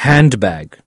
handbag.